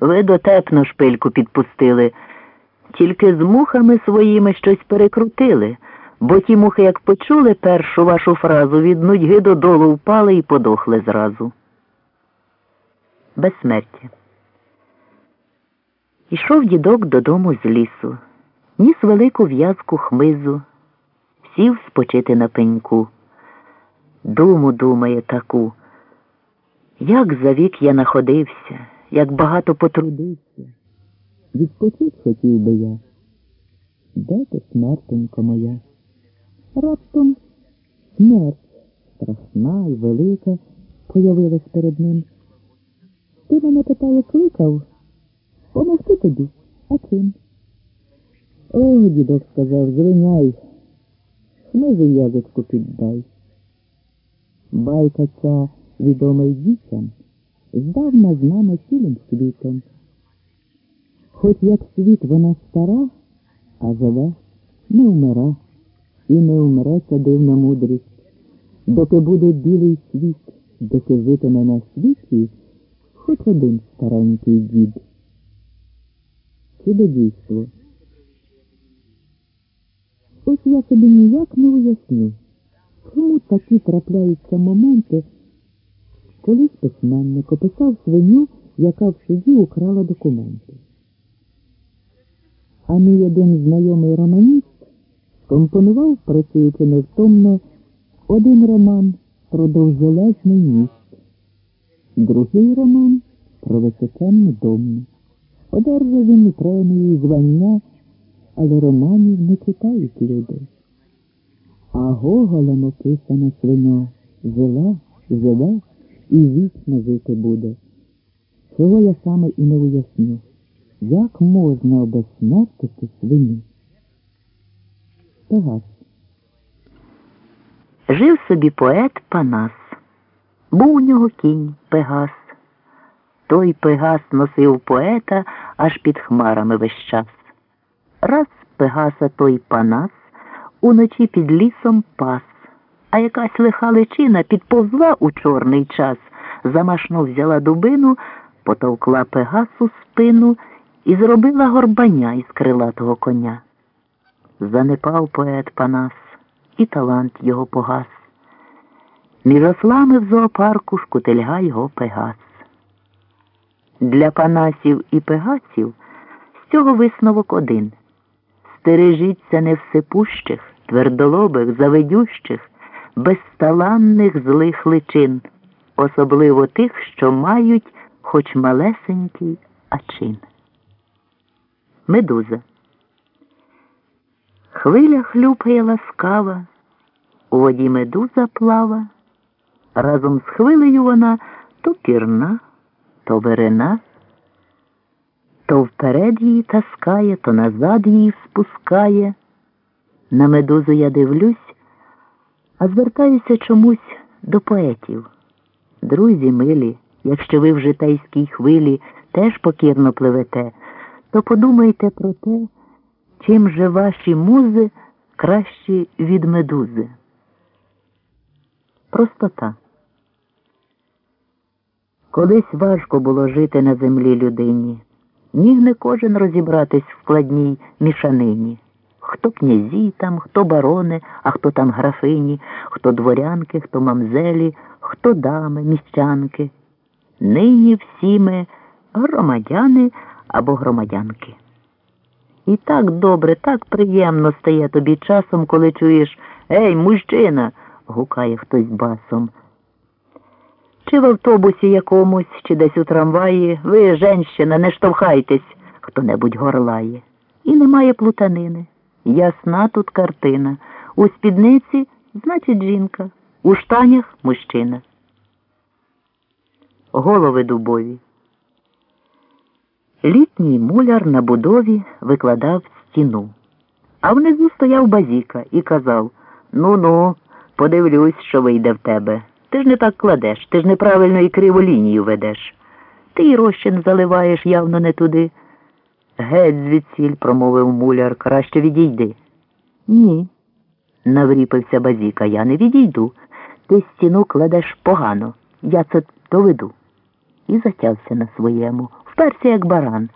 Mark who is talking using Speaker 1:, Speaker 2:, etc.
Speaker 1: Ви дотепно шпильку підпустили. Тільки з мухами своїми щось перекрутили, бо ті мухи, як почули першу вашу фразу, від нудьги додолу впали і подохли зразу. Безсмертя. Ішов дідок додому з лісу, ніс велику в'язку хмизу, сів спочити на пеньку. Думу думає таку. Як за вік я находився, як багато потрудився. Відпочить хотів би я. Де ти, смертенько моя? Раптом смерть страшна і велика появилась перед ним. Ти мене питає, кликав? Помогти тобі, а чим? О, дідок сказав, звиняй, хмизу язичку піддай. Байка ця відома й дітям, здавна знана цілим світом. Хоч як світ вона стара, а живе, не вмира, і не вмре ця дивна мудрість, доки буде білий світ, доки житиме на світі, хоч один старенький дід. Чудодійство. Ось я собі ніяк не уясню, чому такі трапляються моменти, Колись письменник описав свиню, яка в суді украла документи. А мій один знайомий романіст компонував, працюючи невтомно, один роман про довжелезний міст, другий роман про височенну домну. Одержав він і звання, але романів не читають люди. А Гоголем описана свиня жила, живе і вічно жити буде. Цього я саме і не уясню. Як можна обезсмертити свині? Пегас. Жив собі поет Панас. Був у нього кінь Пегас. Той Пегас носив поета аж під хмарами весь час. Раз Пегаса той Панас уночі під лісом пас а якась лиха личина підповзла у чорний час, замашно взяла дубину, потовкла пегасу спину і зробила горбаня із крилатого коня. Занепав поет Панас, і талант його погас. Між ослами в зоопарку шкутильга його пегас. Для панасів і пегасів з цього висновок один. Стережіться невсипущих, твердолобих, заведющих безталанних злих личин, особливо тих, що мають хоч малесенький ачин. Медуза. Хвиля хлюпає ласкава, у воді медуза плава. Разом з хвилею вона то пірна, то верена, то вперед її таскає, то назад її спускає. На медузу я дивлюсь а звертаюся чомусь до поетів. Друзі милі, якщо ви в житейській хвилі теж покірно пливете, то подумайте про те, чим же ваші музи кращі від медузи. Простота. Колись важко було жити на землі людині. Міг не кожен розібратись в складній мішанині. Хто князі там, хто барони, а хто там графині, хто дворянки, хто мамзелі, хто дами, міщанки. Нині всі ми громадяни або громадянки. І так добре, так приємно стає тобі часом, коли чуєш Ей, мужчина, гукає хтось басом. Чи в автобусі якомусь, чи десь у трамваї, ви, женщина, не штовхайтесь, хто небудь горлає. І немає плутанини. Ясна тут картина. У спідниці значить жінка, у штанях мужчина. Голови дубові. Літній муляр на будові викладав стіну, а внизу стояв базіка і казав Ну ну, подивлюсь, що вийде в тебе. Ти ж не так кладеш, ти ж неправильно і криву лінію ведеш. Ти й розчин заливаєш явно не туди. Геть звідсіль, промовив муляр, краще відійди. Ні, навріпився базіка, я не відійду. Ти стіну кладеш погано, я це доведу. І затявся на своєму. вперся, як баран.